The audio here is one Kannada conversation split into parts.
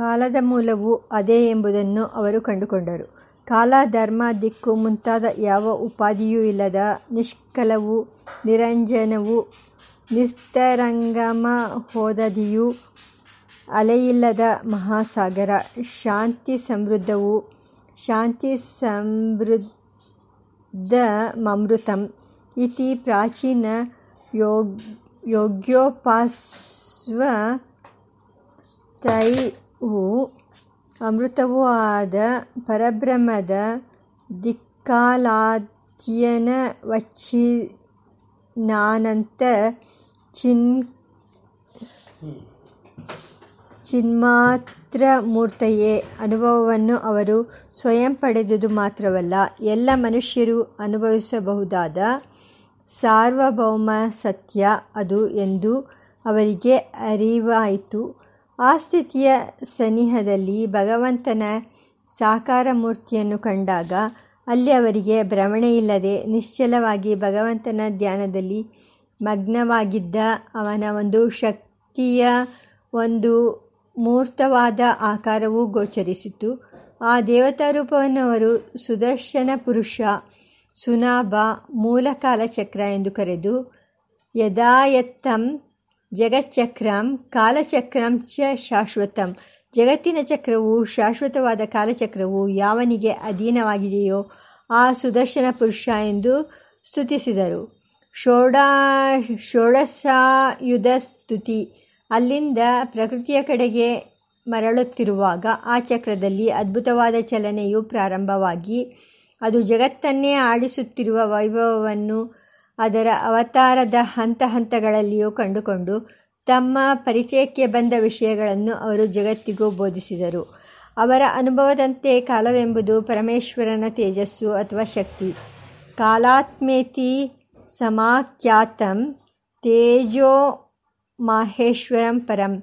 ಕಾಲದ ಮೂಲವೂ ಅದೇ ಎಂಬುದನ್ನು ಅವರು ಕಂಡುಕೊಂಡರು. ಕಾಲ, ಧರ್ಮ, ದಿಕ್ಕು ಮುಂತಾದ ಯಾವ ಉಪಾಧಿಯೂ ಇಲ್ಲದ ನಿಷ್ಕಲವು ನಿರಂಜನವು ನಿಸ್ತರಂಗಮ ಹೋದದಿಯೂ ಅಲೆಯಿಲ್ಲದ ಮಹಾಸಾಗರ. ಶಾಂತಿ ಸಮೃದ್ಧವು ಶಾಂತಿ ಸಮೃದ್ಧ ಮಮೃತಂ ಇತಿ ಪ್ರಾಚೀನ ಯೋಗೋಪಾಸ್ವತೈಃ ಅಮೃತವೂ ಆದ ಪರಬ್ರಹ್ಮದ ದಿಕ್ಕಾಲಾದ್ಯನವಚ್ಛಿನ್ನಾನಂತ ಚಿನ್ಮಾತ್ರಮೂರ್ತಯೇ ಅನುಭವವನ್ನು ಅವರು ಸ್ವಯಂ ಪಡೆದುದು ಮಾತ್ರವಲ್ಲ, ಎಲ್ಲ ಮನುಷ್ಯರು ಅನುಭವಿಸಬಹುದಾದ ಸಾರ್ವಭೌಮ ಸತ್ಯ ಅದು ಎಂದು ಅವರಿಗೆ ಅರಿವಾಯಿತು. ಆ ಸ್ಥಿತಿಯ ಸನಿಹದಲ್ಲಿ ಭಗವಂತನ ಸಾಕಾರಮೂರ್ತಿಯನ್ನು ಕಂಡಾಗ ಅಲ್ಲಿ ಅವರಿಗೆ ಭ್ರಮಣೆಯಿಲ್ಲದೆ ನಿಶ್ಚಲವಾಗಿ ಭಗವಂತನ ಧ್ಯಾನದಲ್ಲಿ ಮಗ್ನವಾಗಿದ್ದ ಅವನ ಒಂದು ಶಕ್ತಿಯ ಒಂದು ಮೂರ್ತವಾದ ಆಕಾರವು ಗೋಚರಿಸಿತು. ಆ ದೇವತಾ ರೂಪವನ್ನು ಅವರು ಸುದರ್ಶನ ಪುರುಷ ಸುನಾಭ, ಮೂಲಕಾಲ ಚಕ್ರ ಎಂದು ಕರೆದು ಯದಾಯತ್ತಂ ಜಗಚ್ಚಕ್ರಂ ಕಾಲಚಕ್ರಂ ಚ ಶಾಶ್ವತಂ ಜಗತ್ತಿನ ಚಕ್ರವು ಶಾಶ್ವತವಾದ ಕಾಲಚಕ್ರವು ಯಾವನಿಗೆ ಅಧೀನವಾಗಿದೆಯೋ ಆ ಸುದರ್ಶನ ಪುರುಷ ಎಂದು ಸ್ತುತಿಸಿದರು. ಷೋಡಶಾಯುಧ ಸ್ತುತಿ ಅಲ್ಲಿಂದ ಪ್ರಕೃತಿಯ ಕಡೆಗೆ ಮರಳುತ್ತಿರುವಾಗ ಆ ಚಕ್ರದಲ್ಲಿ ಅದ್ಭುತವಾದ ಚಲನೆಯು ಪ್ರಾರಂಭವಾಗಿ ಅದು ಜಗತ್ತನ್ನೇ ಆಡಿಸುತ್ತಿರುವ ವೈಭವವನ್ನು ಅದರ ಅವತಾರದ ಹಂತ ಹಂತಗಳಲ್ಲಿಯೂ ಕಂಡುಕೊಂಡು ತಮ್ಮ ಪರಿಚಯಕ್ಕೆ ಬಂದ ವಿಷಯಗಳನ್ನು ಅವರು ಜಗತ್ತಿಗೂ ಬೋಧಿಸಿದರು. ಅವರ ಅನುಭವದಂತೆ ಕಾಲವೆಂಬುದು ಪರಮೇಶ್ವರನ ತೇಜಸ್ಸು ಅಥವಾ ಶಕ್ತಿ. ಕಾಲಾತ್ಮೇತಿ ಸಮಾಖ್ಯಾತಂ ತೇಜೋಮಾಹೇಶ್ವರಂ ಪರಂ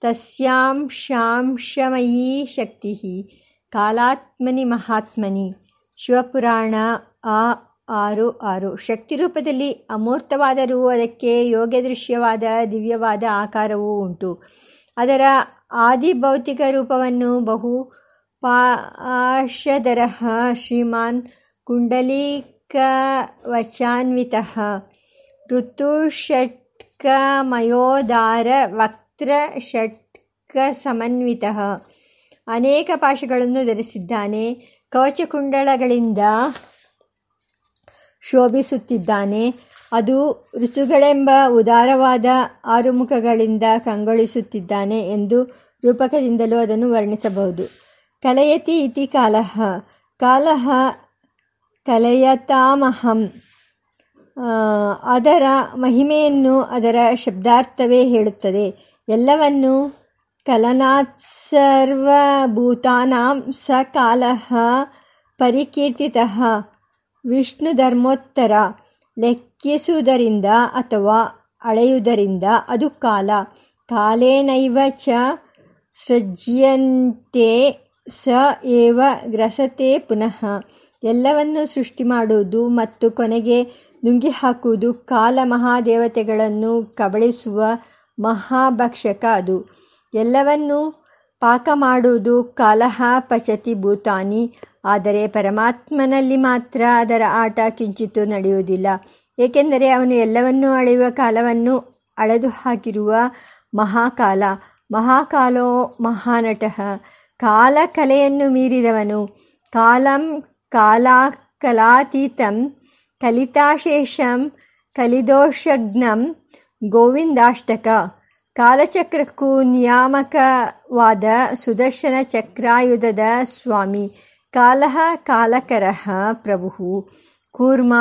ತಸ್ಯಾಂ ಶಾಂಶಮಯೀ ಶಕ್ತಿ ಕಾಲಾತ್ಮನಿ ಮಹಾತ್ಮನಿ. ಶಿವಪುರಾಣ ಅ ಆರು ಆರು ಶಕ್ತಿ ರೂಪದಲ್ಲಿ ಅಮೂರ್ತವಾದರೂ ಅದಕ್ಕೆ ಯೋಗ್ಯದೃಶ್ಯವಾದ ದಿವ್ಯವಾದ ಆಕಾರವೂ ಉಂಟು. ಅದರ ಆದಿಭೌತಿಕ ರೂಪವನ್ನು ಬಹು ಬಹುಪಾಶಧರಃ ಶ್ರೀಮಾನ್ ಷಟ್ಕ ಸಮನ್ವಿತಃ ಅನೇಕ ಪಾಶಗಳನ್ನು ಧರಿಸಿದ್ದಾನೆ, ಕವಚಕುಂಡಲಗಳಿಂದ ಶೋಭಿಸುತ್ತಿದ್ದಾನೆ. ಅದು ಋತುಗಳೆಂಬ ಉದಾರವಾದ ಆರುಮುಖಗಳಿಂದ ಕಂಗೊಳಿಸುತ್ತಿದ್ದಾನೆ ಎಂದು ರೂಪಕದಿಂದಲೂ ಅದನ್ನು ವರ್ಣಿಸಬಹುದು. ಕಲಯತಿ ಇತಿ ಕಾಲಹ ಕಾಲಹ ಕಲಯತಾಮಹಂ ಅದರ ಮಹಿಮೆಯನ್ನು ಅದರ ಶಬ್ದಾರ್ಥವೇ ಹೇಳುತ್ತದೆ. ಎಲ್ಲವನ್ನು ಕಲನಾತ್ಸರ್ವಭೂತಾನಾಂ ಸ ಕಾಲಹ ಪರಿಕೀರ್ತಿತಃ ವಿಷ್ಣುಧರ್ಮೋತ್ತರ ಲೆಕ್ಕಿಸುವುದರಿಂದ ಅಥವಾ ಅಳೆಯುವುದರಿಂದ ಅದು ಕಾಲ. ಕಾಲೇನೈವ ಚ ಸೃಜ್ಯಂತೆ, ಸ ಏವ ಗ್ರಸತೆ ಪುನಃ ಎಲ್ಲವನ್ನು ಸೃಷ್ಟಿ ಮಾಡುವುದು ಮತ್ತು ಕೊನೆಗೆ ನುಂಗಿ ಹಾಕುವುದು ಕಾಲ ಮಹಾದೇವತೆಗಳನ್ನು ಕಬಳಿಸುವ ಮಹಾಭಕ್ಷಕ ಅದು. ಎಲ್ಲವನ್ನೂ ಪಾಕ ಮಾಡುವುದು ಕಾಲಹ ಪಚತಿ ಭೂತಾನಿ ಆದರೆ ಪರಮಾತ್ಮನಲ್ಲಿ ಮಾತ್ರ ಅದರ ಆಟ ಕಿಂಚಿತ್ತು ನಡೆಯುವುದಿಲ್ಲ. ಏಕೆಂದರೆ ಅವನು ಎಲ್ಲವನ್ನೂ ಅಳೆಯುವ ಕಾಲವನ್ನು ಅಳೆದು ಹಾಕಿರುವ ಮಹಾಕಾಲ. ಮಹಾಕಾಲೋ ಮಹಾನಟಃ ಕಾಲ ಕಲೆಯನ್ನು ಮೀರಿದವನು. ಕಾಲಂ ಕಾಲಕಲಾತೀತಂ ಕಲಿತಾಶೇಷಂ ಕಲಿದೋಷಜ್ಞಂ ಗೋವಿಂದಾಷ್ಟಕ ಕಾಲಚಕ್ರಕ್ಕೂ ನಿಯಾಮಕವಾದ ಸುದರ್ಶನ ಚಕ್ರಾಯುಧದ ಸ್ವಾಮಿ. ಕಾಲಃ ಕಾಲಕರಃ ಪ್ರಭುಃ ಕೂರ್ಮ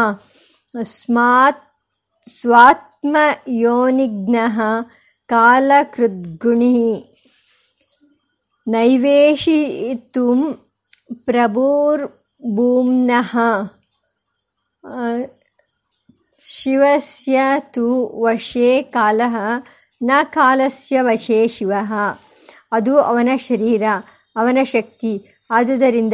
ಸ್ವಾತ್ಮಯೋನಿಘ್ನಃ ಕಾಲಕೃದ್ಗುಣಿ ನೈವೇಶಯಿತುಂ ಪ್ರಭುರ್ಭುಮ್ನಃ ಶಿವಸ್ಯ ತು ವಶೇ ಕಾಲಃ ನ ಕಾಲಸ್ಯ ವಶೇ ಶಿವಃ ಅದು ಅವನ ಶರೀರ, ಅವನ ಶಕ್ತಿ. ಆದುದರಿಂದ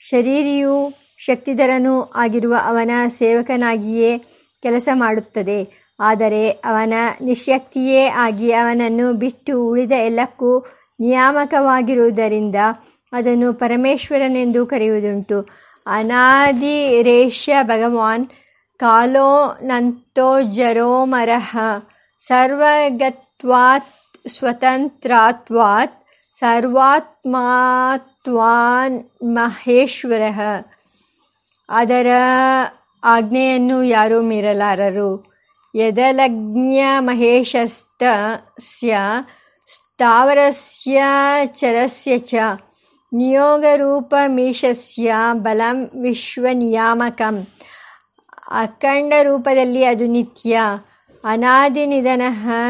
ಶರೀರಿಯೂ ಶಕ್ತಿಧರನೂ ಆಗಿರುವ ಅವನ ಸೇವಕನಾಗಿಯೇ ಕೆಲಸ ಮಾಡುತ್ತದೆ. ಆದರೆ ಅವನ ನಿಶ್ಯಕ್ತಿಯೇ ಆಗಿ ಅವನನ್ನು ಬಿಟ್ಟು ಉಳಿದ ಎಲ್ಲಕ್ಕೂ ನಿಯಾಮಕವಾಗಿರುವುದರಿಂದ ಅದನ್ನು ಪರಮೇಶ್ವರನೆಂದು ಕರೆಯುವುದುಂಟು ಅನಾದಿರೇಷ್ಯ ಭಗವಾನ್ ಕಾಲೋ ನಂತೋ ಜರೋಮರಹ ಸರ್ವಗತ್ವಾತ್ ಸ್ವತಂತ್ರಾತ್ವಾತ್ ಸರ್ವಾತ್ಮಾತ್ವಾನ್ ಮಹೇಶ್ವರ. ಅದರ ಆಜ್ಞೆಯನ್ನು ಯಾರೂ ಮೀರಲಾರರು. ಯದಲಜ್ಞ ಮಹೇಶಸ್ತಸ್ಯ ಸ್ಥಾವರಸ್ಯ ಚರಸ್ಯ ಚ. ನಿಯೋಗರೂಪಮೀಶಸ್ಯ ಬಲಂ ವಿಶ್ವನಿಯಾಮಕಂ. ಅಖಂಡ ರೂಪದಲ್ಲಿ ಅದು ನಿತ್ಯ. ಅನಾದಿನಿಧನ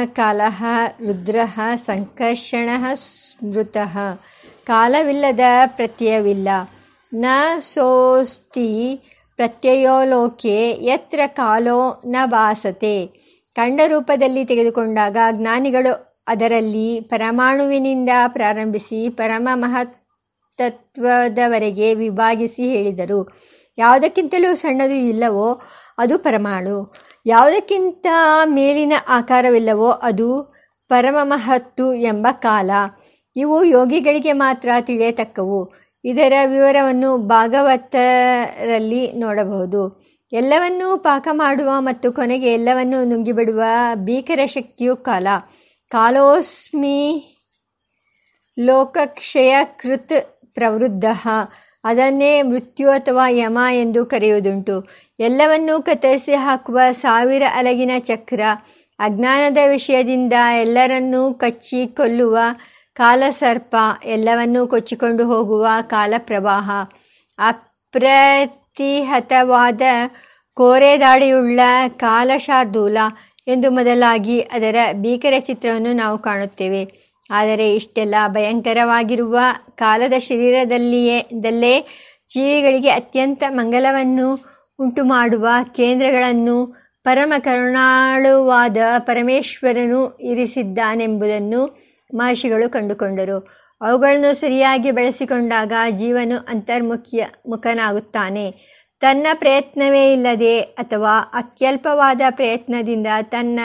ಕಾಲಹ ರುದ್ರ ಸಂಕರ್ಷಣ ಸ್ಮೃತ. ಕಾಲವಿಲ್ಲದ ಪ್ರತ್ಯಯವಿಲ್ಲ. ನ ಸೋಸ್ತಿ ಪ್ರತ್ಯಯೋ ಲೋಕೆ ಯತ್ರ ಕಾಲೋ ನ ಭಾಸತೆ. ಕಂಡ ರೂಪದಲ್ಲಿ ತೆಗೆದುಕೊಂಡಾಗ ಜ್ಞಾನಿಗಳು ಅದರಲ್ಲಿ ಪರಮಾಣುವಿನಿಂದ ಪ್ರಾರಂಭಿಸಿ ಪರಮ ಮಹತ್ತತ್ವದವರೆಗೆ ವಿಭಾಗಿಸಿ ಹೇಳಿದರು. ಯಾವುದಕ್ಕಿಂತಲೂ ಸಣ್ಣದು ಇಲ್ಲವೋ ಅದು ಪರಮಾಣು. ಯಾವುದಕ್ಕಿಂತ ಮೇಲಿನ ಆಕಾರವಿಲ್ಲವೋ ಅದು ಪರಮ ಮಹತ್ತು ಎಂಬ ಕಾಲ. ಇವು ಯೋಗಿಗಳಿಗೆ ಮಾತ್ರ ತಿಳಿಯತಕ್ಕವು. ಇದರ ವಿವರವನ್ನು ಭಾಗವತರಲ್ಲಿ ನೋಡಬಹುದು. ಎಲ್ಲವನ್ನೂ ಪಾಕ ಮಾಡುವ ಮತ್ತು ಕೊನೆಗೆ ಎಲ್ಲವನ್ನೂ ನುಂಗಿಬಿಡುವ ಭೀಕರ ಶಕ್ತಿಯು ಕಾಲ. ಕಾಲೋಸ್ಮಿ ಲೋಕಕ್ಷಯ ಕೃತ್ ಪ್ರವೃದ್ಧ. ಅದನ್ನೇ ಮೃತ್ಯು ಅಥವಾ ಯಮ ಎಂದು ಕರೆಯುವುದುಂಟು. ಎಲ್ಲವನ್ನೂ ಕತ್ತರಿಸಿ ಹಾಕುವ ಸಾವಿರ ಅಲಗಿನ ಚಕ್ರ, ಅಜ್ಞಾನದ ವಿಷಯದಿಂದ ಎಲ್ಲರನ್ನೂ ಕಚ್ಚಿ ಕೊಲ್ಲುವ ಕಾಲಸರ್ಪ, ಎಲ್ಲವನ್ನೂ ಕೊಚ್ಚಿಕೊಂಡು ಹೋಗುವ ಕಾಲಪ್ರವಾಹ. ಅಪ್ರತಿಹತವಾದ ಕೋರೆದಾಡಿಯುಳ್ಳ ಕಾಲಶಾರ್ದೂಲ ಎಂದು ಮೊದಲಾಗಿ ಅದರ ಭೀಕರ ಚಿತ್ರವನ್ನು ನಾವು ಕಾಣುತ್ತೇವೆ. ಆದರೆ ಇಷ್ಟೆಲ್ಲ ಭಯಂಕರವಾಗಿರುವ ಕಾಲದ ಶರೀರದಲ್ಲಿಯೇ, ದಲ್ಲೇ ಜೀವಿಗಳಿಗೆ ಅತ್ಯಂತ ಮಂಗಲವನ್ನು ಉಂಟು ಮಾಡುವ ಕೇಂದ್ರಗಳನ್ನು ಪರಮ ಕರುಣಾಳುವಾದ ಪರಮೇಶ್ವರನು ಇರಿಸಿದ್ದಾನೆಂಬುದನ್ನು ಮಹರ್ಷಿಗಳು ಕಂಡುಕೊಂಡರು. ಅವುಗಳನ್ನು ಸರಿಯಾಗಿ ಬಳಸಿಕೊಂಡಾಗ ಜೀವನು ಅಂತರ್ಮುಖ್ಯ ಮುಖನಾಗುತ್ತಾನೆ. ತನ್ನ ಪ್ರಯತ್ನವೇ ಇಲ್ಲದೆ ಅಥವಾ ಅತ್ಯಲ್ಪವಾದ ಪ್ರಯತ್ನದಿಂದ ತನ್ನ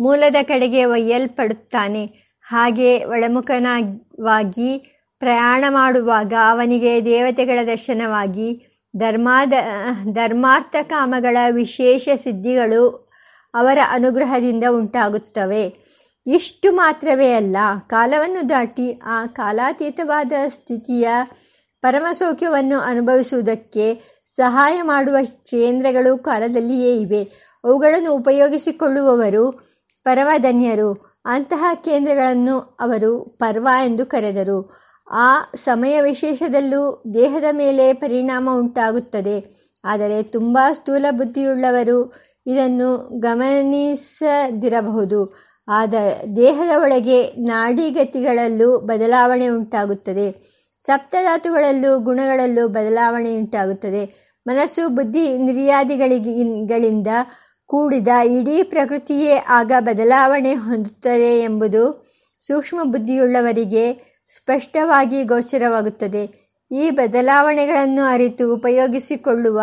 ಮೂಲದ ಕಡೆಗೆ ಒಯ್ಯಲ್ಪಡುತ್ತಾನೆ. ಹಾಗೆ ಒಳಮುಖನವಾಗಿ ಪ್ರಯಾಣ ಮಾಡುವಾಗ ಅವನಿಗೆ ದೇವತೆಗಳ ದರ್ಶನವಾಗಿ ಧರ್ಮಾದ, ಧರ್ಮಾರ್ಥ ಕಾಮಗಳ ವಿಶೇಷ ಸಿದ್ಧಿಗಳು ಅವರ ಅನುಗ್ರಹದಿಂದ ಉಂಟಾಗುತ್ತವೆ. ಇಷ್ಟು ಮಾತ್ರವೇ ಅಲ್ಲ, ಕಾಲವನ್ನು ದಾಟಿ ಆ ಕಾಲಾತೀತವಾದ ಸ್ಥಿತಿಯ ಪರಮಸೌಖ್ಯವನ್ನು ಅನುಭವಿಸುವುದಕ್ಕೆ ಸಹಾಯ ಮಾಡುವ ಕೇಂದ್ರಗಳು ಕಾಲದಲ್ಲಿಯೇ ಇವೆ. ಅವುಗಳನ್ನು ಉಪಯೋಗಿಸಿಕೊಳ್ಳುವವರು ಪರಮಧನ್ಯರು. ಅಂತಹ ಕೇಂದ್ರಗಳನ್ನು ಅವರು ಪರ್ವ ಎಂದು ಕರೆದರು. ಆ ಸಮಯ ವಿಶೇಷದಲ್ಲೂ ದೇಹದ ಮೇಲೆ ಪರಿಣಾಮ ಉಂಟಾಗುತ್ತದೆ. ಆದರೆ ತುಂಬ ಸ್ಥೂಲ ಬುದ್ಧಿಯುಳ್ಳವರು ಇದನ್ನು ಗಮನಿಸದಿರಬಹುದು. ಆದ ದೇಹದ ಒಳಗೆ ನಾಡಿಗತಿಗಳಲ್ಲೂ ಬದಲಾವಣೆ ಉಂಟಾಗುತ್ತದೆ. ಸಪ್ತಧಾತುಗಳಲ್ಲೂ ಗುಣಗಳಲ್ಲೂ ಬದಲಾವಣೆ ಉಂಟಾಗುತ್ತದೆ ಮನಸ್ಸು ಬುದ್ಧಿ ಇಂದ್ರಿಯಾದಿಗಳಿಗಳಿಂದ ಕೂಡಿದ ಇಡೀ ಪ್ರಕೃತಿಯೇ ಆಗ ಬದಲಾವಣೆ ಹೊಂದುತ್ತದೆ ಎಂಬುದು ಸೂಕ್ಷ್ಮ ಬುದ್ಧಿಯುಳ್ಳವರಿಗೆ ಸ್ಪಷ್ಟವಾಗಿ ಗೋಚರವಾಗುತ್ತದೆ. ಈ ಬದಲಾವಣೆಗಳನ್ನು ಅರಿತು ಉಪಯೋಗಿಸಿಕೊಳ್ಳುವ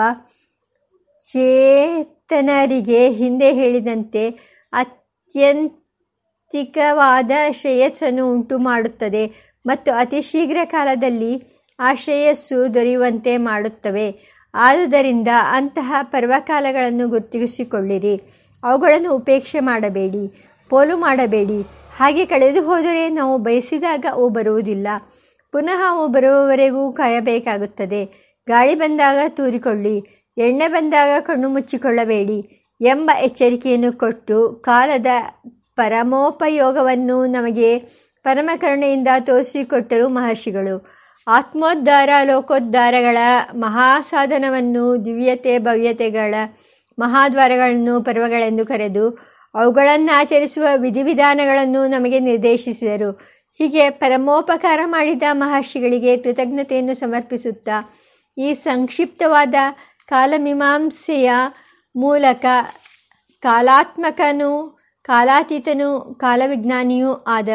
ಚೇತನರಿಗೆ ಹಿಂದೆ ಹೇಳಿದಂತೆ ಅತ್ಯಂತಿಕವಾದ ಶ್ರೇಯಸ್ಸನ್ನು ಉಂಟು ಮಾಡುತ್ತದೆ ಮತ್ತು ಅತಿ ಶೀಘ್ರ ಕಾಲದಲ್ಲಿ ಆ ಶ್ರೇಯಸ್ಸು ದೊರೆಯುವಂತೆ ಮಾಡುತ್ತವೆ. ಆದುದರಿಂದ ಅಂತಹ ಪರ್ವಕಾಲಗಳನ್ನು ಗುರುತಿಸಿಕೊಳ್ಳಿರಿ. ಅವುಗಳನ್ನು ಉಪೇಕ್ಷೆ ಮಾಡಬೇಡಿ, ಪೋಲು ಮಾಡಬೇಡಿ. ಹಾಗೆ ಕಳೆದು ಹೋದರೆ ನಾವು ಬಯಸಿದಾಗ ಅವು ಬರುವುದಿಲ್ಲ. ಪುನಃ ಅವು ಬರುವವರೆಗೂ ಕಾಯಬೇಕಾಗುತ್ತದೆ. ಗಾಳಿ ಬಂದಾಗ ತೂರಿಕೊಳ್ಳಿ, ಎಣ್ಣೆ ಬಂದಾಗ ಕಣ್ಣು ಮುಚ್ಚಿಕೊಳ್ಳಬೇಡಿ ಎಂಬ ಎಚ್ಚರಿಕೆಯನ್ನು ಕೊಟ್ಟು ಕಾಲದ ಪರಮೋಪಯೋಗವನ್ನು ನಮಗೆ ಪರಮಕರುಣೆಯಿಂದ ತೋರಿಸಿಕೊಟ್ಟರು ಮಹರ್ಷಿಗಳು. ಆತ್ಮೋದ್ಧಾರ, ಲೋಕೋದ್ಧಾರಗಳ ಮಹಾಸಾಧನವನ್ನು ದಿವ್ಯತೆ, ಭವ್ಯತೆಗಳ ಮಹಾದ್ವಾರಗಳನ್ನು, ಪರ್ವಗಳೆಂದು ಕರೆದು ಅವುಗಳನ್ನು ಆಚರಿಸುವ ವಿಧಿವಿಧಾನಗಳನ್ನು ನಮಗೆ ನಿರ್ದೇಶಿಸಿದರು. ಹೀಗೆ ಪರಮೋಪಕಾರ ಮಾಡಿದ ಮಹರ್ಷಿಗಳಿಗೆ ಕೃತಜ್ಞತೆಯನ್ನು ಸಮರ್ಪಿಸುತ್ತಾ ಈ ಸಂಕ್ಷಿಪ್ತವಾದ ಕಾಲಮೀಮಾಂಸೆಯ ಮೂಲಕ ಕಾಲಾತ್ಮಕನೂ ಕಾಲಾತೀತನೂ ಕಾಲವಿಜ್ಞಾನಿಯೂ ಆದ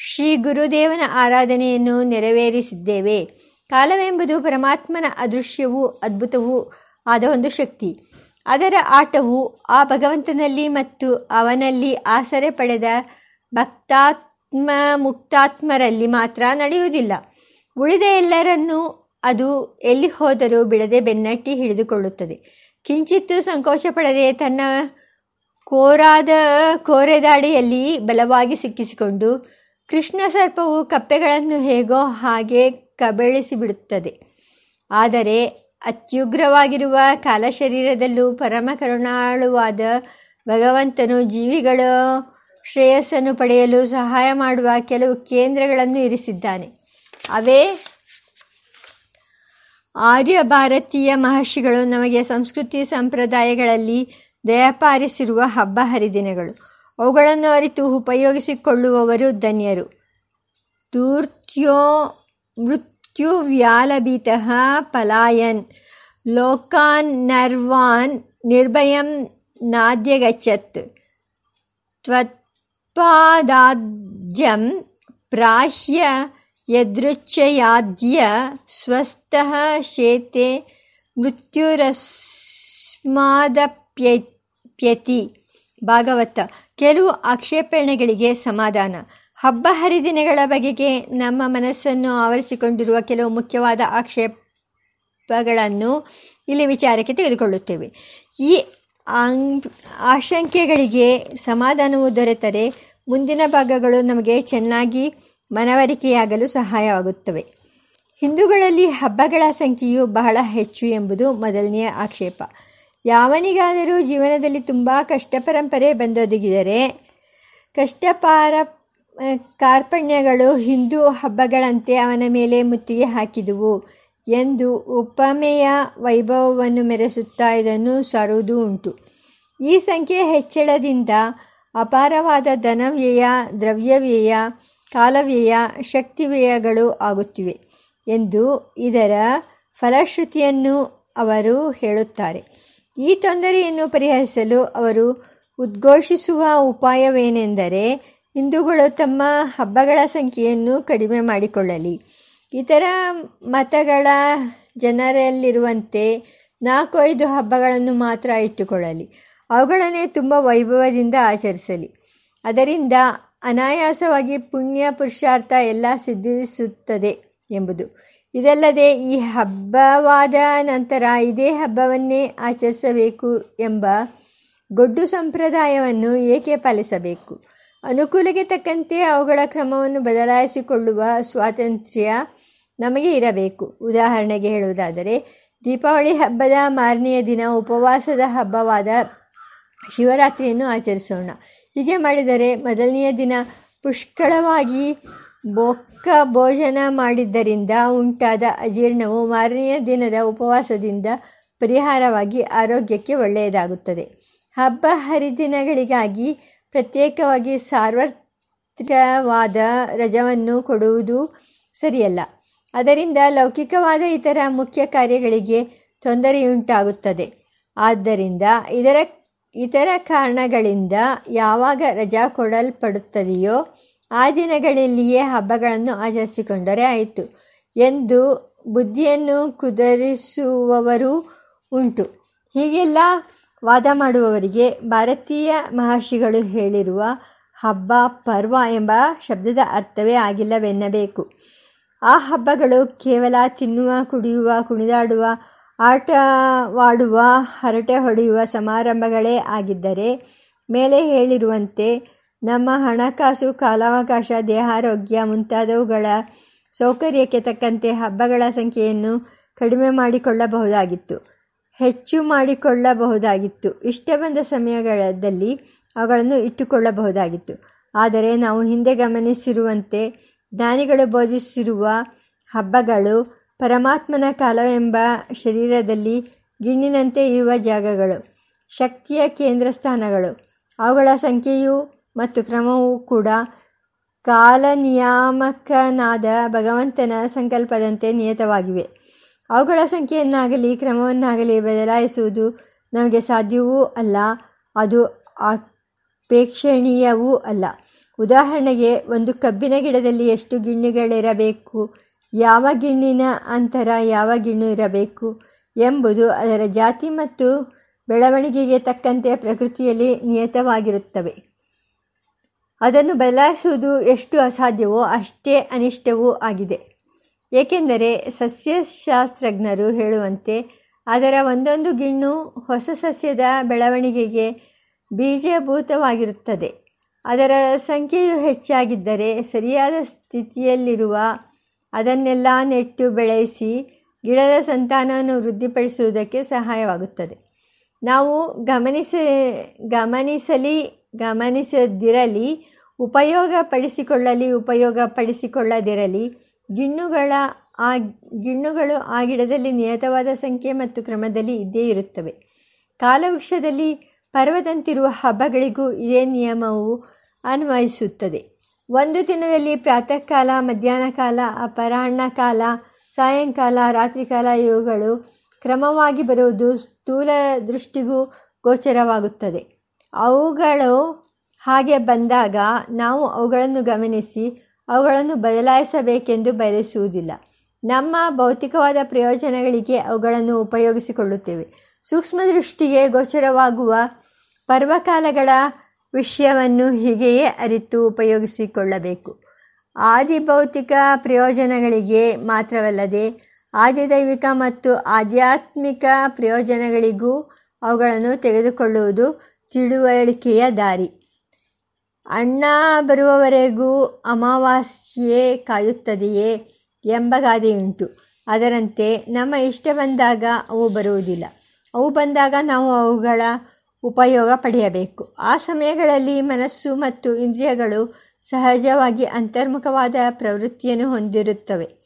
ಶ್ರೀ ಗುರುದೇವನ ಆರಾಧನೆಯನ್ನು ನೆರವೇರಿಸಿದ್ದೇವೆ. ಕಾಲವೆಂಬುದು ಪರಮಾತ್ಮನ ಅದೃಶ್ಯವೂ, ಅದ್ಭುತವೂ ಆದ ಒಂದು ಶಕ್ತಿ. ಅದರ ಆಟವು ಆ ಭಗವಂತನಲ್ಲಿ ಮತ್ತು ಅವನಲ್ಲಿ ಆಸರೆ ಪಡೆದ ಭಕ್ತಾತ್ಮ ಮುಕ್ತಾತ್ಮರಲ್ಲಿ ಮಾತ್ರ ನಡೆಯುವುದಿಲ್ಲ. ಉಳಿದ ಎಲ್ಲರನ್ನೂ ಅದು ಎಲ್ಲಿ ಹೋದರೂ ಬಿಡದೆ ಬೆನ್ನಟ್ಟಿ ಹಿಡಿದುಕೊಳ್ಳುತ್ತದೆ. ಕಿಂಚಿತ್ತೂ ಸಂಕೋಚ ಪಡದೆ ತನ್ನ ಕೋರಾದ ಕೋರೆದಾಡಿಯಲ್ಲಿ ಬಲವಾಗಿ ಸಿಕ್ಕಿಸಿಕೊಂಡು ಕೃಷ್ಣ ಸರ್ಪವು ಕಪ್ಪೆಗಳನ್ನು ಹೇಗೋ ಹಾಗೆ ಕಬಳಿಸಿಬಿಡುತ್ತದೆ. ಆದರೆ ಅತ್ಯುಗ್ರವಾಗಿರುವ ಕಾಲಶರೀರದಲ್ಲೂ ಪರಮ ಕರುಣಾಳುವಾದ ಭಗವಂತನು ಜೀವಿಗಳ ಶ್ರೇಯಸ್ಸನ್ನು ಪಡೆಯಲು ಸಹಾಯ ಮಾಡುವ ಕೆಲವು ಕೇಂದ್ರಗಳನ್ನು ಇರಿಸಿದ್ದಾನೆ. ಅವೇ ಆರ್ಯ ಭಾರತೀಯ ಮಹರ್ಷಿಗಳು ನಮಗೆ ಸಂಸ್ಕೃತಿ ಸಂಪ್ರದಾಯಗಳಲ್ಲಿ ದಯಪಾರಿಸಿರುವ ಹಬ್ಬ ಹರಿದಿನಗಳು. ಅವುಗಳನ್ನು ಅರಿತು ಉಪಯೋಗಿಸಿಕೊಳ್ಳುವವರು ಧನ್ಯರು. ದೂರ್ತ್ಯೋ ಮೃತ್ಯುವ್ಯಾಲಭೀತ ಪಲಾಯನ್. ಲೋಕಾನ್ ನರ್ವಾನ್ ನಿರ್ಭಯಂ ನಾದ್ಯಗಚ್ಚತ್. ತ್ವತ್ಪಾದಾಜ್ಯಂ ಪ್ರಾಹ್ಯ ಯದೃಚ್ಛಯಾದ್ಯ ಸ್ವಸ್ಥಃ ಶೇತೆ ಮೃತ್ಯುರಸ್ಮಾದಪ್ಯತಿ ಭಾಗವತ. ಕೆಲವು ಆಕ್ಷೇಪಣೆಗಳಿಗೆ ಸಮಾಧಾನ. ಹಬ್ಬ ಹರಿದಿನಗಳ ಬಗೆಗೆ ನಮ್ಮ ಮನಸ್ಸನ್ನು ಆವರಿಸಿಕೊಂಡಿರುವ ಕೆಲವು ಮುಖ್ಯವಾದ ಆಕ್ಷೇಪಗಳನ್ನು ಇಲ್ಲಿ ವಿಚಾರಕ್ಕೆ ತೆಗೆದುಕೊಳ್ಳುತ್ತೇವೆ. ಈ ಆಶಂಕೆಗಳಿಗೆ ಸಮಾಧಾನವು ದೊರೆತರೆ ಮುಂದಿನ ಭಾಗಗಳು ನಮಗೆ ಚೆನ್ನಾಗಿ ಮನವರಿಕೆಯಾಗಲು ಸಹಾಯವಾಗುತ್ತವೆ. ಹಿಂದೂಗಳಲ್ಲಿ ಹಬ್ಬಗಳ ಸಂಖ್ಯೆಯು ಬಹಳ ಹೆಚ್ಚು ಎಂಬುದು ಮೊದಲನೆಯ ಆಕ್ಷೇಪ. ಯಾವನಿಗಾದರೂ ಜೀವನದಲ್ಲಿ ತುಂಬ ಕಷ್ಟ ಪರಂಪರೆ ಬಂದೊದಗಿದರೆ ಕಷ್ಟಪಾರ ಕಾರ್ಪಣ್ಯಗಳು ಹಿಂದೂ ಹಬ್ಬಗಳಂತೆ ಅವನ ಮೇಲೆ ಮುತ್ತಿಗೆ ಹಾಕಿದುವು ಎಂದು ಉಪಮೆಯ ವೈಭವವನ್ನು ಮೆರೆಸುತ್ತಾ ಇದನ್ನು ಸಾರುವುದೂ ಉಂಟು. ಈ ಸಂಖ್ಯೆ ಹೆಚ್ಚಳದಿಂದ ಅಪಾರವಾದ ಧನವ್ಯಯ, ದ್ರವ್ಯವ್ಯಯ, ಕಾಲವ್ಯಯ, ಶಕ್ತಿವ್ಯಯಗಳು ಆಗುತ್ತಿವೆ ಎಂದು ಇದರ ಫಲಶ್ರುತಿಯನ್ನು ಅವರು ಹೇಳುತ್ತಾರೆ. ಈ ತೊಂದರೆಯನ್ನು ಪರಿಹರಿಸಲು ಅವರು ಉದ್ಘೋಷಿಸುವ ಉಪಾಯವೇನೆಂದರೆ ಹಿಂದೂಗಳು ತಮ್ಮ ಹಬ್ಬಗಳ ಸಂಖ್ಯೆಯನ್ನು ಕಡಿಮೆ ಮಾಡಿಕೊಳ್ಳಲಿ. ಇತರ ಮತಗಳ ಜನರಲ್ಲಿರುವಂತೆ ನಾಲ್ಕು ಐದು ಹಬ್ಬಗಳನ್ನು ಮಾತ್ರ ಇಟ್ಟುಕೊಳ್ಳಲಿ. ಅವುಗಳನ್ನೇ ತುಂಬ ವೈಭವದಿಂದ ಆಚರಿಸಲಿ. ಅದರಿಂದ ಅನಾಯಾಸವಾಗಿ ಪುಣ್ಯ ಪುರುಷಾರ್ಥ ಎಲ್ಲ ಸಿದ್ಧಿಸುತ್ತದೆ ಎಂಬುದು. ಇದಲ್ಲದೆ ಈ ಹಬ್ಬವಾದ ನಂತರ ಇದೇ ಹಬ್ಬವನ್ನೇ ಆಚರಿಸಬೇಕು ಎಂಬ ಗೊಡ್ಡು ಸಂಪ್ರದಾಯವನ್ನು ಏಕೆ ಪಾಲಿಸಬೇಕು? ಅನುಕೂಲಕ್ಕೆ ತಕ್ಕಂತೆ ಅವುಗಳ ಕ್ರಮವನ್ನು ಬದಲಾಯಿಸಿಕೊಳ್ಳುವ ಸ್ವಾತಂತ್ರ್ಯ ನಮಗೆ ಇರಬೇಕು. ಉದಾಹರಣೆಗೆ ಹೇಳುವುದಾದರೆ, ದೀಪಾವಳಿ ಹಬ್ಬದ ಮಾರನೆಯ ದಿನ ಉಪವಾಸದ ಹಬ್ಬವಾದ ಶಿವರಾತ್ರಿಯನ್ನು ಆಚರಿಸೋಣ. ಹೀಗೆ ಮಾಡಿದರೆ ಮೊದಲನೆಯ ದಿನ ಪುಷ್ಕಳವಾಗಿ ಬೊಕ್ಕ ಭೋಜನ ಮಾಡಿದ್ದರಿಂದ ಉಂಟಾದ ಅಜೀರ್ಣವು ಮಾರನೆಯ ದಿನದ ಉಪವಾಸದಿಂದ ಪರಿಹಾರವಾಗಿ ಆರೋಗ್ಯಕ್ಕೆ ಒಳ್ಳೆಯದಾಗುತ್ತದೆ. ಹಬ್ಬ ಹರಿದಿನಗಳಿಗಾಗಿ ಪ್ರತ್ಯೇಕವಾಗಿ ಸಾರ್ವತ್ರಿಕವಾದ ರಜವನ್ನು ಕೊಡುವುದು ಸರಿಯಲ್ಲ. ಅದರಿಂದ ಲೌಕಿಕವಾದ ಇತರ ಮುಖ್ಯ ಕಾರ್ಯಗಳಿಗೆ ತೊಂದರೆಯುಂಟಾಗುತ್ತದೆ. ಆದ್ದರಿಂದ ಇದರ, ಇತರ ಕಾರಣಗಳಿಂದ ಯಾವಾಗ ರಜಾ ಕೊಡಲ್ಪಡುತ್ತದೆಯೋ ಆ ದಿನಗಳಲ್ಲಿಯೇ ಹಬ್ಬಗಳನ್ನು ಆಚರಿಸಿಕೊಂಡರೆ ಆಯಿತು ಎಂದು ಬುದ್ಧಿಯನ್ನು ಕುದುರಿಸುವವರೂ ಉಂಟು. ಹೀಗೆಲ್ಲ ವಾದ ಮಾಡುವವರಿಗೆ ಭಾರತೀಯ ಮಹರ್ಷಿಗಳು ಹೇಳಿರುವ ಹಬ್ಬ, ಪರ್ವ ಎಂಬ ಶಬ್ದದ ಅರ್ಥವೇ ಆಗಿಲ್ಲವೆನ್ನಬೇಕು. ಆ ಹಬ್ಬಗಳು ಕೇವಲ ತಿನ್ನುವ, ಕುಡಿಯುವ, ಕುಣಿದಾಡುವ, ಆಟವಾಡುವ, ಹರಟೆ ಹೊಡೆಯುವ ಸಮಾರಂಭಗಳೇ ಆಗಿದ್ದರೆ, ಮೇಲೆ ಹೇಳಿರುವಂತೆ ನಮ್ಮ ಹಣಕಾಸು, ಕಾಲಾವಕಾಶ, ದೇಹಾರೋಗ್ಯ ಮುಂತಾದವುಗಳ ಸೌಕರ್ಯಕ್ಕೆ ತಕ್ಕಂತೆ ಹಬ್ಬಗಳ ಸಂಖ್ಯೆಯನ್ನು ಕಡಿಮೆ ಮಾಡಿಕೊಳ್ಳಬಹುದಾಗಿತ್ತು. ಹೆಚ್ಚು ಮಾಡಿಕೊಳ್ಳಬಹುದಾಗಿತ್ತು. ಇಷ್ಟ ಬಂದ ಸಮಯಗಳಲ್ಲಿ ಅವುಗಳನ್ನು ಇಟ್ಟುಕೊಳ್ಳಬಹುದಾಗಿತ್ತು. ಆದರೆ ನಾವು ಹಿಂದೆ ಗಮನಿಸಿರುವಂತೆ ಜ್ಞಾನಿಗಳು ಬೋಧಿಸಿರುವ ಹಬ್ಬಗಳು ಪರಮಾತ್ಮನ ಕಾಲವೆಂಬ ಶರೀರದಲ್ಲಿ ಗಿಣ್ಣಿನಂತೆ ಇರುವ ಜಾಗಗಳು, ಶಕ್ತಿಯ ಕೇಂದ್ರ ಸ್ಥಾನಗಳು ಅವುಗಳ ಸಂಖ್ಯೆಯು ಮತ್ತು ಕ್ರಮವೂ ಕೂಡ ಕಾಲನಿಯಾಮಕನಾದ ಭಗವಂತನ ಸಂಕಲ್ಪದಂತೆ ನಿಯತವಾಗಿವೆ. ಅವುಗಳ ಸಂಖ್ಯೆಯನ್ನಾಗಲಿ ಕ್ರಮವನ್ನಾಗಲಿ ಬದಲಾಯಿಸುವುದು ನಮಗೆ ಸಾಧ್ಯವೂ ಅಲ್ಲ, ಅದು ಅಪೇಕ್ಷಣೀಯವೂ ಅಲ್ಲ. ಉದಾಹರಣೆಗೆ, ಒಂದು ಕಬ್ಬಿನ ಗಿಡದಲ್ಲಿ ಎಷ್ಟು ಗಿಣ್ಣುಗಳಿರಬೇಕು, ಯಾವ ಗಿಣ್ಣಿನ ಅಂತರ ಯಾವ ಗಿಣ್ಣು ಇರಬೇಕು ಎಂಬುದು ಅದರ ಜಾತಿ ಮತ್ತು ಬೆಳವಣಿಗೆಗೆ ತಕ್ಕಂತೆ ಪ್ರಕೃತಿಯಲ್ಲಿ ನಿಯತವಾಗಿರುತ್ತವೆ. ಅದನ್ನು ಬದಲಾಯಿಸುವುದು ಎಷ್ಟು ಅಸಾಧ್ಯವೋ ಅಷ್ಟೇ ಅನಿಷ್ಟವೂ ಆಗಿದೆ. ಏಕೆಂದರೆ ಸಸ್ಯಶಾಸ್ತ್ರಜ್ಞರು ಹೇಳುವಂತೆ ಅದರ ಒಂದೊಂದು ಗಿಣ್ಣು ಹೊಸ ಸಸ್ಯದ ಬೆಳವಣಿಗೆಗೆ ಬೀಜಭೂತವಾಗಿರುತ್ತದೆ. ಅದರ ಸಂಖ್ಯೆಯು ಹೆಚ್ಚಾಗಿದ್ದರೆ ಸರಿಯಾದ ಸ್ಥಿತಿಯಲ್ಲಿರುವ ಅದನ್ನೆಲ್ಲ ನೆಟ್ಟು ಬೆಳೆಸಿ ಗಿಡದ ಸಂತಾನವನ್ನು ವೃದ್ಧಿಪಡಿಸುವುದಕ್ಕೆ ಸಹಾಯವಾಗುತ್ತದೆ. ನಾವು ಗಮನಿಸ ಗಮನಿಸಲಿ ಗಮನಿಸದಿರಲಿ, ಉಪಯೋಗಪಡಿಸಿಕೊಳ್ಳಲಿ, ಉಪಯೋಗಪಡಿಸಿಕೊಳ್ಳದಿರಲಿ. ಉಪಯೋಗ ಪಡಿಸಿಕೊಳ್ಳದಿರಲಿ ಗಿಣ್ಣುಗಳ ಆ, ಗಿಣ್ಣುಗಳು ಆ ಗಿಡದಲ್ಲಿ ನಿಯತವಾದ ಸಂಖ್ಯೆ ಮತ್ತು ಕ್ರಮದಲ್ಲಿ ಇದ್ದೇ ಇರುತ್ತವೆ. ಕಾಲವೃಕ್ಷದಲ್ಲಿ ಪರ್ವದಂತಿರುವ ಹಬ್ಬಗಳಿಗೂ ಇದೇ ನಿಯಮವು ಅನ್ವಯಿಸುತ್ತದೆ. ಒಂದು ದಿನದಲ್ಲಿ ಪ್ರಾತಃ ಕಾಲ ಮಧ್ಯಾಹ್ನ ಕಾಲ, ಅಪರಾಹ್ನ ಕಾಲ, ಸಾಯಂಕಾಲ, ರಾತ್ರಿ ಕಾಲ ಇವುಗಳು ಕ್ರಮವಾಗಿ ಬರುವುದು ಸ್ಥೂಲ ದೃಷ್ಟಿಗೂ ಗೋಚರವಾಗುತ್ತದೆ. ಅವುಗಳು ಹಾಗೆ ಬಂದಾಗ ನಾವು ಅವುಗಳನ್ನು ಗಮನಿಸಿ ಅವುಗಳನ್ನು ಬದಲಾಯಿಸಬೇಕೆಂದು ಬಯಸುವುದಿಲ್ಲ. ನಮ್ಮ ಭೌತಿಕವಾದ ಪ್ರಯೋಜನಗಳಿಗೆ ಅವುಗಳನ್ನು ಉಪಯೋಗಿಸಿಕೊಳ್ಳುತ್ತೇವೆ. ಸೂಕ್ಷ್ಮ ದೃಷ್ಟಿಗೆ ಗೋಚರವಾಗುವ ಪರ್ವಕಾಲಗಳ ವಿಷಯವನ್ನು ಹೀಗೆಯೇ ಅರಿತು ಉಪಯೋಗಿಸಿಕೊಳ್ಳಬೇಕು. ಆದಿಭೌತಿಕ ಪ್ರಯೋಜನಗಳಿಗೆ ಮಾತ್ರವಲ್ಲದೆ ಆದಿದೈವಿಕ ಮತ್ತು ಆಧ್ಯಾತ್ಮಿಕ ಪ್ರಯೋಜನಗಳಿಗೂ ಅವುಗಳನ್ನು ತೆಗೆದುಕೊಳ್ಳುವುದು ತಿಳುವಳಿಕೆಯ ದಾರಿ. ಅಣ್ಣ ಬರುವವರೆಗೂ ಅಮಾವಾಸ್ಯೆ ಕಾಯುತ್ತದೆಯೇ ಎಂಬ ಗಾದೆಯುಂಟು. ಅದರಂತೆ ನಮ್ಮ ಇಷ್ಟ ಬಂದಾಗ ಅವು ಬರುವುದಿಲ್ಲ. ಅವು ಬಂದಾಗ ನಾವು ಅವುಗಳ ಉಪಯೋಗ ಪಡೆಯಬೇಕು. ಆ ಸಮಯಗಳಲ್ಲಿ ಮನಸ್ಸು ಮತ್ತು ಇಂದ್ರಿಯಗಳು ಸಹಜವಾಗಿ ಅಂತರ್ಮುಖವಾದ ಪ್ರವೃತ್ತಿಯನ್ನು ಹೊಂದಿರುತ್ತವೆ.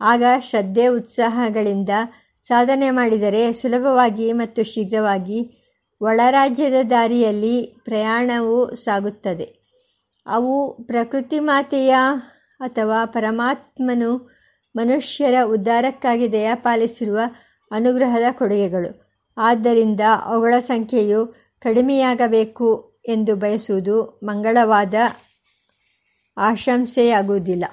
ಆಗ ಶ್ರದ್ಧೆ, ಉತ್ಸಾಹಗಳಿಂದ ಸಾಧನೆ ಮಾಡಿದರೆ ಸುಲಭವಾಗಿ ಮತ್ತು ಶೀಘ್ರವಾಗಿ ಒಳರಾಜ್ಯದ ದಾರಿಯಲ್ಲಿ ಪ್ರಯಾಣವು ಸಾಗುತ್ತದೆ. ಅವು ಪ್ರಕೃತಿ ಮಾತೆಯ ಅಥವಾ ಪರಮಾತ್ಮನು ಮನುಷ್ಯರ ಉದ್ಧಾರಕ್ಕಾಗಿ ದಯಪಾಲಿಸಿರುವ ಅನುಗ್ರಹದ ಕೊಡುಗೆಗಳು. ಆದ್ದರಿಂದ ಅವುಗಳ ಸಂಖ್ಯೆಯು ಕಡಿಮೆಯಾಗಬೇಕು ಎಂದು ಬಯಸುವುದು ಮಂಗಳವಾದ ಆಶಂಸೆಯಾಗುವುದಿಲ್ಲ.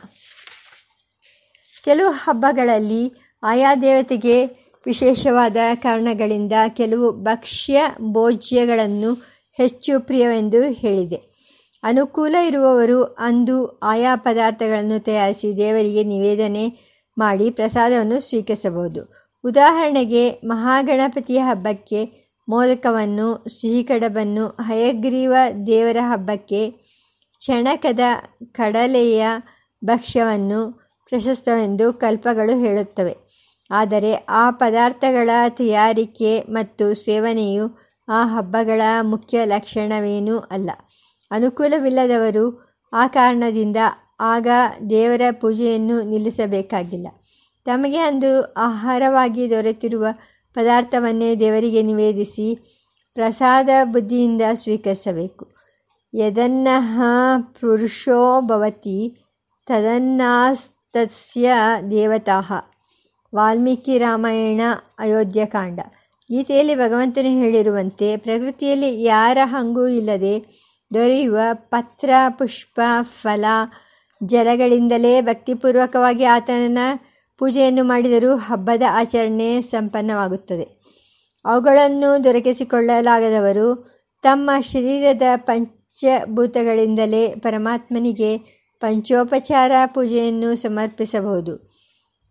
ಕೆಲವು ಹಬ್ಬಗಳಲ್ಲಿ ಆಯಾ ದೇವತೆಗೆ ವಿಶೇಷವಾದ ಕಾರಣಗಳಿಂದ ಕೆಲವು ಭಕ್ಷ್ಯ ಭೋಜ್ಯಗಳನ್ನು ಹೆಚ್ಚು ಪ್ರಿಯವೆಂದು ಹೇಳಿದೆ. ಅನುಕೂಲ ಇರುವವರು ಅಂದು ಆಯಾ ಪದಾರ್ಥಗಳನ್ನು ತಯಾರಿಸಿ ದೇವರಿಗೆ ನಿವೇದನೆ ಮಾಡಿ ಪ್ರಸಾದವನ್ನು ಸ್ವೀಕರಿಸಬಹುದು. ಉದಾಹರಣೆಗೆ, ಮಹಾಗಣಪತಿಯ ಹಬ್ಬಕ್ಕೆ ಮೋದಕವನ್ನು, ಸಿಹಿಕಡಬನ್ನು, ಹಯಗ್ರೀವ ದೇವರ ಹಬ್ಬಕ್ಕೆ ಚಣಕದ ಕಡಲೆಯ ಭಕ್ಷ್ಯವನ್ನು ಪ್ರಶಸ್ತವೆಂದು ಕಲ್ಪಗಳು ಹೇಳುತ್ತವೆ. ಆದರೆ ಆ ಪದಾರ್ಥಗಳ ತಯಾರಿಕೆ ಮತ್ತು ಸೇವನೆಯು ಆ ಹಬ್ಬಗಳ ಮುಖ್ಯ ಲಕ್ಷಣವೇನೂ ಅಲ್ಲ. ಅನುಕೂಲವಿಲ್ಲದವರು ಆ ಕಾರಣದಿಂದ ಆಗ ದೇವರ ಪೂಜೆಯನ್ನು ನಿಲ್ಲಿಸಬೇಕಾಗಿಲ್ಲ. ತಮಗೆ ಅಂದು ಆಹಾರವಾಗಿ ದೊರೆತಿರುವ ಪದಾರ್ಥವನ್ನೇ ದೇವರಿಗೆ ನಿವೇದಿಸಿ ಪ್ರಸಾದ ಬುದ್ಧಿಯಿಂದ ಸ್ವೀಕರಿಸಬೇಕು. ಯದನ್ನಃ ಪುರುಷೋ ಭವತಿ ತದನ್ನಾಸ್ತಸ್ಯ ದೇವತಾ. ವಾಲ್ಮೀಕಿ ರಾಮಾಯಣ ಅಯೋಧ್ಯಕಾಂಡ ಗೀತೆಯಲ್ಲಿ ಭಗವಂತನು ಹೇಳಿರುವಂತೆ ಪ್ರಕೃತಿಯಲ್ಲಿ ಯಾರ ಹಂಗೂ ಇಲ್ಲದೆ ದೊರೆಯುವ ಪತ್ರ, ಪುಷ್ಪ, ಫಲ, ಜಲಗಳಿಂದಲೇ ಭಕ್ತಿಪೂರ್ವಕವಾಗಿ ಆತನ ಪೂಜೆಯನ್ನು ಮಾಡಿದರೂ ಹಬ್ಬದ ಆಚರಣೆ ಸಂಪನ್ನವಾಗುತ್ತದೆ. ಅವುಗಳನ್ನು ದೊರಕಿಸಿಕೊಳ್ಳಲಾಗದವರು ತಮ್ಮ ಶರೀರದ ಪಂಚಭೂತಗಳಿಂದಲೇ ಪರಮಾತ್ಮನಿಗೆ ಪಂಚೋಪಚಾರ ಪೂಜೆಯನ್ನು ಸಮರ್ಪಿಸಬಹುದು.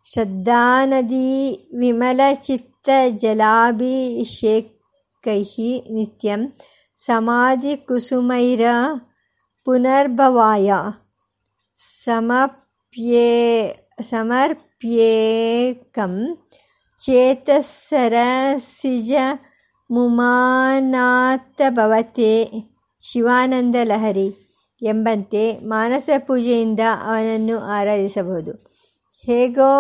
ಶ್ರದ್ಧಾನದಿ ವಿಮಲ ಚಿತ್ತ ಜಲಾಭಿಷೇಕೈ ನಿತ್ಯಂ ಸಮಾಧಿ ಕುಸುಮೈರ ಪುನರ್ಭವಾಯ. ಸಮಪ್ಯೇ ಸಮರ್ಪ್ಯೇಕಂ ಚೇತಸ್ಸರಸಿಜ ಮುಮಾನಾತ್ತಭವತೆ ಶಿವಾನಂದ ಲಹರಿ ಎಂಬಂತೆ ಮಾನಸ ಪೂಜೆಯಿಂದ ಅವನನ್ನು ಆರಾಧಿಸಬಹುದು. ಹೇಗೋ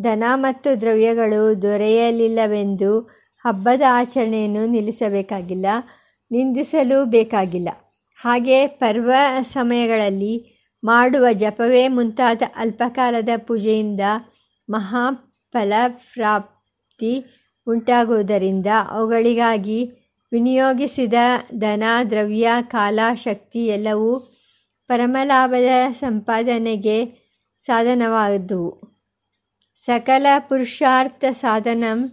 ಧನ ಮತ್ತು ದ್ರವ್ಯಗಳು ದೊರೆಯಲಿಲ್ಲವೆಂದು ಹಬ್ಬದ ಆಚರಣೆಯನ್ನು ನಿಲ್ಲಿಸಬೇಕಾಗಿಲ್ಲ, ನಿಂದಿಸಲು ಬೇಕಾಗಿಲ್ಲ. ಹಾಗೆ ಪರ್ವ ಸಮಯಗಳಲ್ಲಿ ಮಾಡುವ ಜಪವೇ ಮುಂತಾದ ಅಲ್ಪಕಾಲದ ಪೂಜೆಯಿಂದ ಮಹಾಫಲಪ್ರಾಪ್ತಿ ಉಂಟಾಗುವುದರಿಂದ ಅವುಗಳಿಗಾಗಿ ವಿನಿಯೋಗಿಸಿದ ಧನ ದ್ರವ್ಯ, ಕಾಲ, ಶಕ್ತಿ ಎಲ್ಲವೂ ಪರಮಲಾಭದ ಸಂಪಾದನೆಗೆ ಸಾಧನವಾದವು. ಸಕಲ ಪುರುಷಾರ್ಥ ಸಾಧನಂ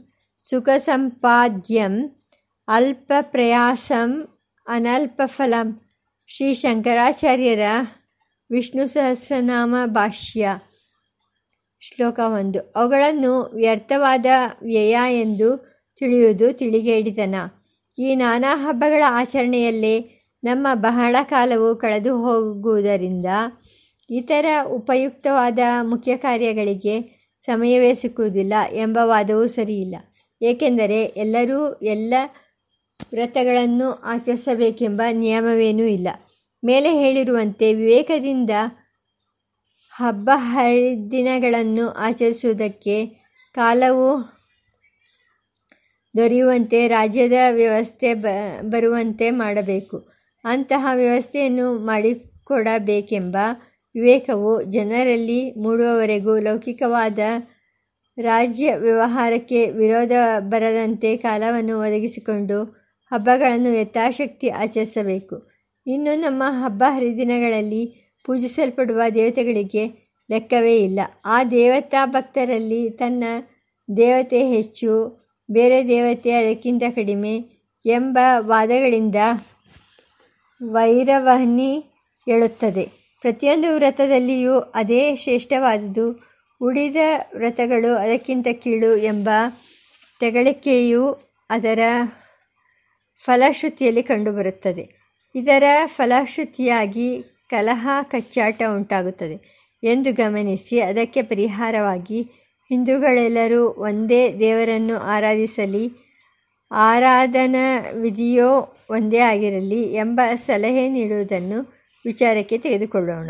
ಸುಖ ಸಂಪಾದ್ಯಂ ಅಲ್ಪ ಪ್ರಯಾಸಂ ಅನಲ್ಪ ಫಲಂ. ಶ್ರೀ ಶಂಕರಾಚಾರ್ಯರ ವಿಷ್ಣು ಸಹಸ್ರನಾಮ ಭಾಷ್ಯ. ಶ್ಲೋಕ ಒಂದು. ಅವುಗಳನ್ನು ವ್ಯರ್ಥವಾದ ವ್ಯಯ ಎಂದು ತಿಳಿಯುವುದು ತಿಳಿಗೇಡಿತನ. ಈ ನಾನಾ ಹಬ್ಬಗಳ ಆಚರಣೆಯಲ್ಲೇ ನಮ್ಮ ಬಹಳ ಕಾಲವು ಕಳೆದು ಹೋಗುವುದರಿಂದ ಇತರ ಉಪಯುಕ್ತವಾದ ಮುಖ್ಯ ಕಾರ್ಯಗಳಿಗೆ ಸಮಯವೇ ಸಿಕ್ಕುವುದಿಲ್ಲ ಎಂಬ ವಾದವೂ ಸರಿಯಿಲ್ಲ. ಏಕೆಂದರೆ ಎಲ್ಲರೂ ಎಲ್ಲ ವ್ರತಗಳನ್ನು ಆಚರಿಸಬೇಕೆಂಬ ನಿಯಮವೇನೂ ಇಲ್ಲ. ಮೇಲೆ ಹೇಳಿರುವಂತೆ ವಿವೇಕದಿಂದ ಹಬ್ಬ ಹರಿದಿನಗಳನ್ನು ಆಚರಿಸುವುದಕ್ಕೆ ಕಾಲವು ದೊರೆಯುವಂತೆ ರಾಜ್ಯದ ವ್ಯವಸ್ಥೆ ಬ, ಬರುವಂತೆ ಮಾಡಬೇಕು. ಅಂತಹ ವ್ಯವಸ್ಥೆಯನ್ನು ಮಾಡಿಕೊಡಬೇಕೆಂಬ ವಿವೇಕವು ಜನರಲ್ಲಿ ಮೂಡುವವರೆಗೂ ಲೌಕಿಕವಾದ ರಾಜ್ಯ ವ್ಯವಹಾರಕ್ಕೆ ವಿರೋಧ ಬರದಂತೆ ಕಾಲವನ್ನು ಒದಗಿಸಿಕೊಂಡು ಹಬ್ಬಗಳನ್ನು ಯಥಾಶಕ್ತಿ ಆಚರಿಸಬೇಕು. ಇನ್ನು ನಮ್ಮ ಹಬ್ಬ ಹರಿದಿನಗಳಲ್ಲಿ ಪೂಜಿಸಲ್ಪಡುವ ದೇವತೆಗಳಿಗೆ ಲೆಕ್ಕವೇ ಇಲ್ಲ. ಆ ದೇವತಾ ಭಕ್ತರಲ್ಲಿ ತನ್ನ ದೇವತೆ ಹೆಚ್ಚು, ಬೇರೆ ದೇವತೆ ಅದಕ್ಕಿಂತ ಕಡಿಮೆ ಎಂಬ ವಾದಗಳಿಂದ ವೈರವಹ್ನಿ ಹೇಳುತ್ತದೆ. ಪ್ರತಿಯೊಂದು ವ್ರತದಲ್ಲಿಯೂ ಅದೇ ಶ್ರೇಷ್ಠವಾದುದು. ಉಳಿದ ವ್ರತಗಳು ಅದಕ್ಕಿಂತ ಕೀಳು ಎಂಬ ತೆಗಳಿಕೆಯು ಅದರ ಫಲಶ್ರುತಿಯಲ್ಲಿ ಕಂಡುಬರುತ್ತದೆ. ಇದರ ಫಲಶ್ರುತಿಯಾಗಿ ಕಲಹ ಕಚ್ಚಾಟ ಉಂಟಾಗುತ್ತದೆ. ಎಂದು ಗಮನಿಸಿ ಅದಕ್ಕೆ ಪರಿಹಾರವಾಗಿ ಹಿಂದೂಗಳೆಲ್ಲರೂ ಒಂದೇ ದೇವರನ್ನು ಆರಾಧಿಸಲಿ ಆರಾಧನಾ ವಿಧಿಯೋ ಒಂದೇ ಆಗಿರಲಿ ಎಂಬ ಸಲಹೆ ನೀಡುವುದನ್ನು ವಿಚಾರಕ್ಕೆ ತೆಗೆದುಕೊಳ್ಳೋಣ.